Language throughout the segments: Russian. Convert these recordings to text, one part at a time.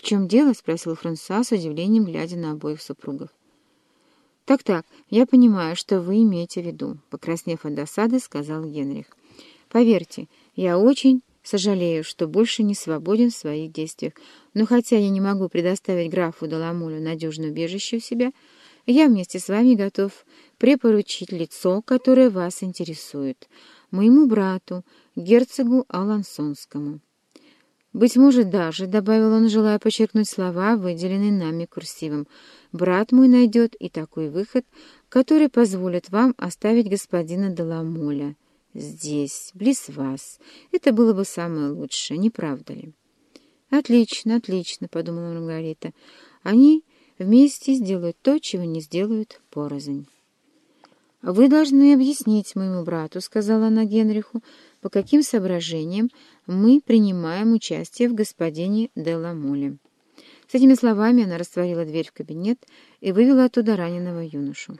«В чем дело?» — спросил Франсуа с удивлением, глядя на обоих супругов. «Так-так, я понимаю, что вы имеете в виду», — покраснев от досады, сказал Генрих. «Поверьте, я очень сожалею, что больше не свободен в своих действиях, но хотя я не могу предоставить графу Даламулю надежное убежище у себя, я вместе с вами готов препоручить лицо, которое вас интересует, моему брату, герцогу Алансонскому». «Быть может, даже», — добавил он, желая подчеркнуть слова, выделенные нами курсивом, «брат мой найдет и такой выход, который позволит вам оставить господина Деламоля здесь, близ вас. Это было бы самое лучшее, не правда ли?» «Отлично, отлично», — подумала Маргарита. «Они вместе сделают то, чего не сделают порознь». «Вы должны объяснить моему брату», — сказала она Генриху, — «по каким соображениям мы принимаем участие в господине Деламоле». С этими словами она растворила дверь в кабинет и вывела оттуда раненого юношу.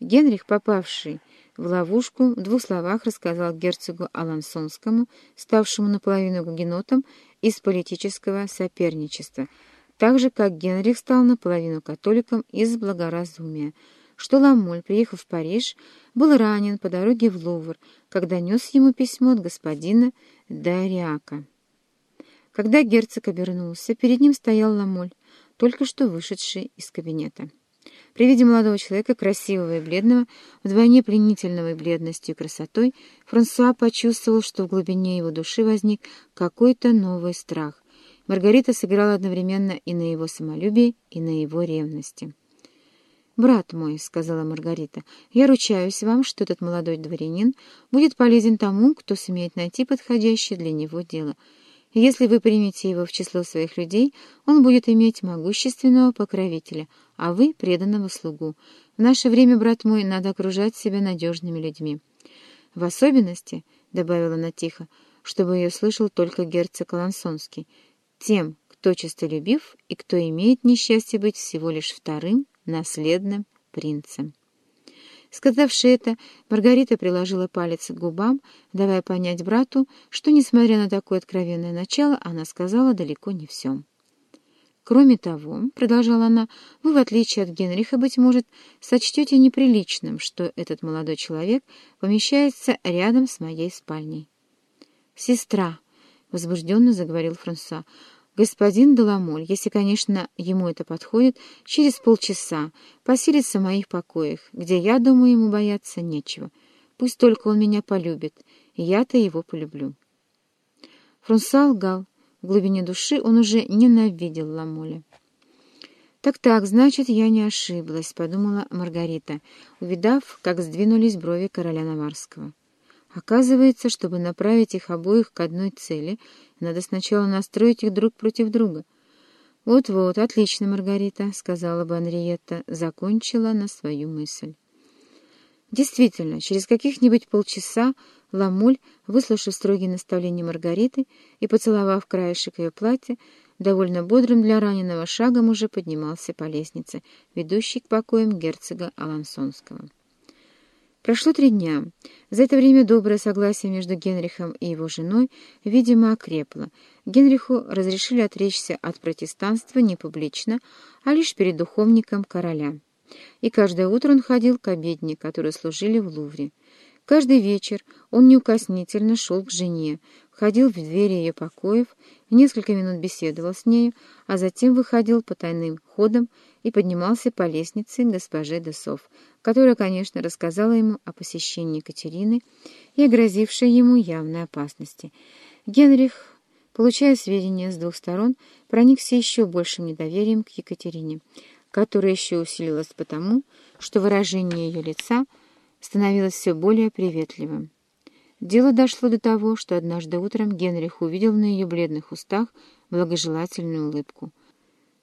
Генрих, попавший в ловушку, в двух словах рассказал герцогу Алансонскому, ставшему наполовину гугенотом, из политического соперничества, так же, как Генрих стал наполовину католиком из благоразумия, что Ламоль, приехав в Париж, был ранен по дороге в Лувр, когда нес ему письмо от господина Дариака. Когда герцог обернулся, перед ним стоял Ламоль, только что вышедший из кабинета. При виде молодого человека, красивого и бледного, вдвойне пленительного и бледностью и красотой, Франсуа почувствовал, что в глубине его души возник какой-то новый страх. Маргарита сыграла одновременно и на его самолюбии, и на его ревности. «Брат мой», — сказала Маргарита, — «я ручаюсь вам, что этот молодой дворянин будет полезен тому, кто сумеет найти подходящее для него дело. если вы примете его в число своих людей, он будет иметь могущественного покровителя, а вы — преданного слугу. В наше время, брат мой, надо окружать себя надежными людьми». «В особенности», — добавила она тихо, чтобы ее слышал только герцог Лансонский, — «тем, кто честолюбив и кто имеет несчастье быть всего лишь вторым наследным принцем. Сказавши это, Маргарита приложила палец к губам, давая понять брату, что, несмотря на такое откровенное начало, она сказала далеко не все. «Кроме того, — продолжала она, — вы, в отличие от Генриха, быть может, сочтете неприличным, что этот молодой человек помещается рядом с моей спальней». «Сестра!» — возбужденно заговорил Франсуа. Господин Деламоль, если, конечно, ему это подходит, через полчаса поселится в моих покоях, где, я думаю, ему бояться нечего. Пусть только он меня полюбит, и я-то его полюблю. Фрунса лгал. В глубине души он уже ненавидел Ламоля. «Так-так, значит, я не ошиблась», — подумала Маргарита, увидав, как сдвинулись брови короля Наварского. Оказывается, чтобы направить их обоих к одной цели, надо сначала настроить их друг против друга. «Вот-вот, отлично, Маргарита», — сказала бы Анриетта, закончила на свою мысль. Действительно, через каких-нибудь полчаса Ламуль, выслушав строгие наставления Маргариты и поцеловав краешек ее платья, довольно бодрым для раненого шагом уже поднимался по лестнице, ведущей к покоям герцога Алансонского. Прошло три дня. За это время доброе согласие между Генрихом и его женой, видимо, окрепло. Генриху разрешили отречься от протестанства не публично, а лишь перед духовником короля. И каждое утро он ходил к обедне, которые служили в Лувре. Каждый вечер он неукоснительно шел к жене, входил в двери ее покоев, несколько минут беседовал с нею, а затем выходил по тайным ходам и поднимался по лестнице к госпоже Десов, которая, конечно, рассказала ему о посещении Екатерины и о ему явной опасности. Генрих, получая сведения с двух сторон, проникся еще большим недоверием к Екатерине, которое еще усилилось потому, что выражение ее лица — становилось все более приветливым. Дело дошло до того, что однажды утром Генрих увидел на ее бледных устах благожелательную улыбку.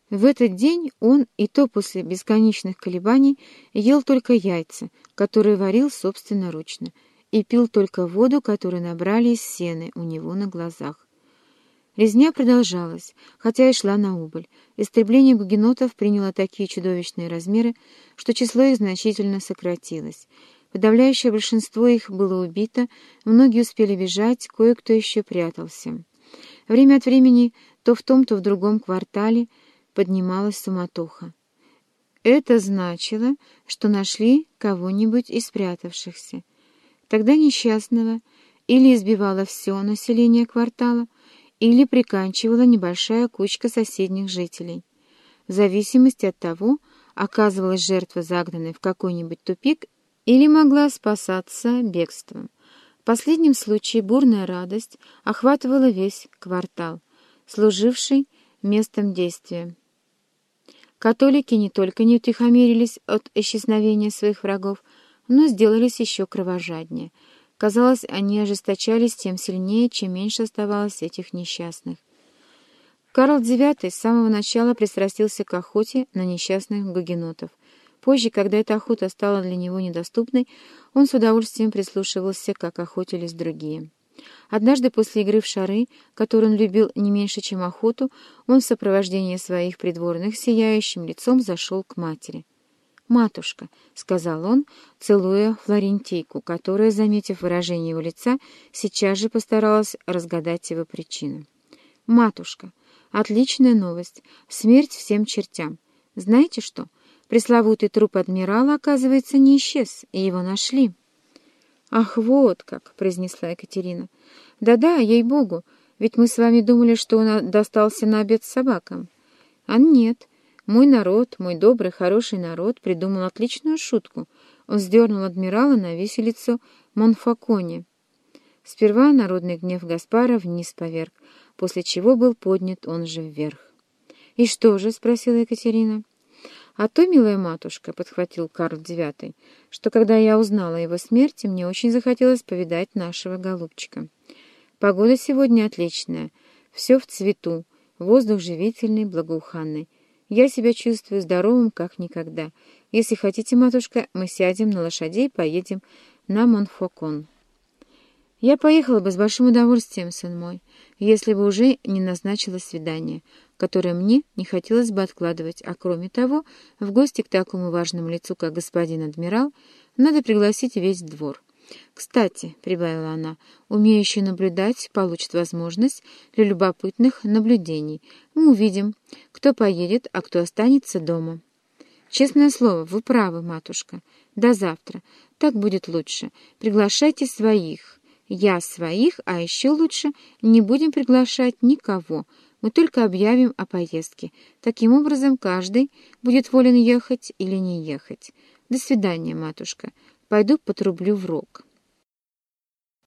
В этот день он, и то после бесконечных колебаний, ел только яйца, которые варил собственноручно, и пил только воду, которую набрали из сены у него на глазах. Резня продолжалась, хотя и шла на убыль. Истребление гугенотов приняло такие чудовищные размеры, что число их значительно сократилось — Подавляющее большинство их было убито, многие успели бежать, кое-кто еще прятался. Время от времени то в том, то в другом квартале поднималась суматоха. Это значило, что нашли кого-нибудь из спрятавшихся. Тогда несчастного или избивало все население квартала, или приканчивала небольшая кучка соседних жителей. В зависимости от того, оказывалась жертва загнанной в какой-нибудь тупик или могла спасаться бегством. В последнем случае бурная радость охватывала весь квартал, служивший местом действия. Католики не только не утихомирились от исчезновения своих врагов, но сделались еще кровожаднее. Казалось, они ожесточались тем сильнее, чем меньше оставалось этих несчастных. Карл IX с самого начала пристрастился к охоте на несчастных гугенотов. Позже, когда эта охота стала для него недоступной, он с удовольствием прислушивался, как охотились другие. Однажды после игры в шары, которую он любил не меньше, чем охоту, он в сопровождении своих придворных сияющим лицом зашел к матери. «Матушка», — сказал он, целуя Флорентийку, которая, заметив выражение его лица, сейчас же постаралась разгадать его причину. «Матушка, Отличная новость. Смерть всем чертям. Знаете что? Пресловутый труп адмирала, оказывается, не исчез, и его нашли. «Ах, вот как!» — произнесла Екатерина. «Да-да, ей-богу, ведь мы с вами думали, что он достался на обед собакам. А нет, мой народ, мой добрый, хороший народ придумал отличную шутку. Он сдернул адмирала на виселицу Монфаконе. Сперва народный гнев Гаспара вниз поверг, после чего был поднят он же вверх. «И что же?» — спросила Екатерина. «А то, милая матушка», — подхватил Карл IX, «что когда я узнала о его смерти, мне очень захотелось повидать нашего голубчика. Погода сегодня отличная, все в цвету, воздух живительный, благоуханный. Я себя чувствую здоровым, как никогда. Если хотите, матушка, мы сядем на лошадей и поедем на Монфокон». «Я поехала бы с большим удовольствием, сын мой, если бы уже не назначила свидание, которое мне не хотелось бы откладывать, а кроме того, в гости к такому важному лицу, как господин адмирал, надо пригласить весь двор. Кстати, — прибавила она, — умеющий наблюдать получит возможность для любопытных наблюдений. Мы увидим, кто поедет, а кто останется дома. Честное слово, вы правы, матушка. До завтра. Так будет лучше. Приглашайте своих». Я своих, а еще лучше не будем приглашать никого. Мы только объявим о поездке. Таким образом, каждый будет волен ехать или не ехать. До свидания, матушка. Пойду потрублю в рог.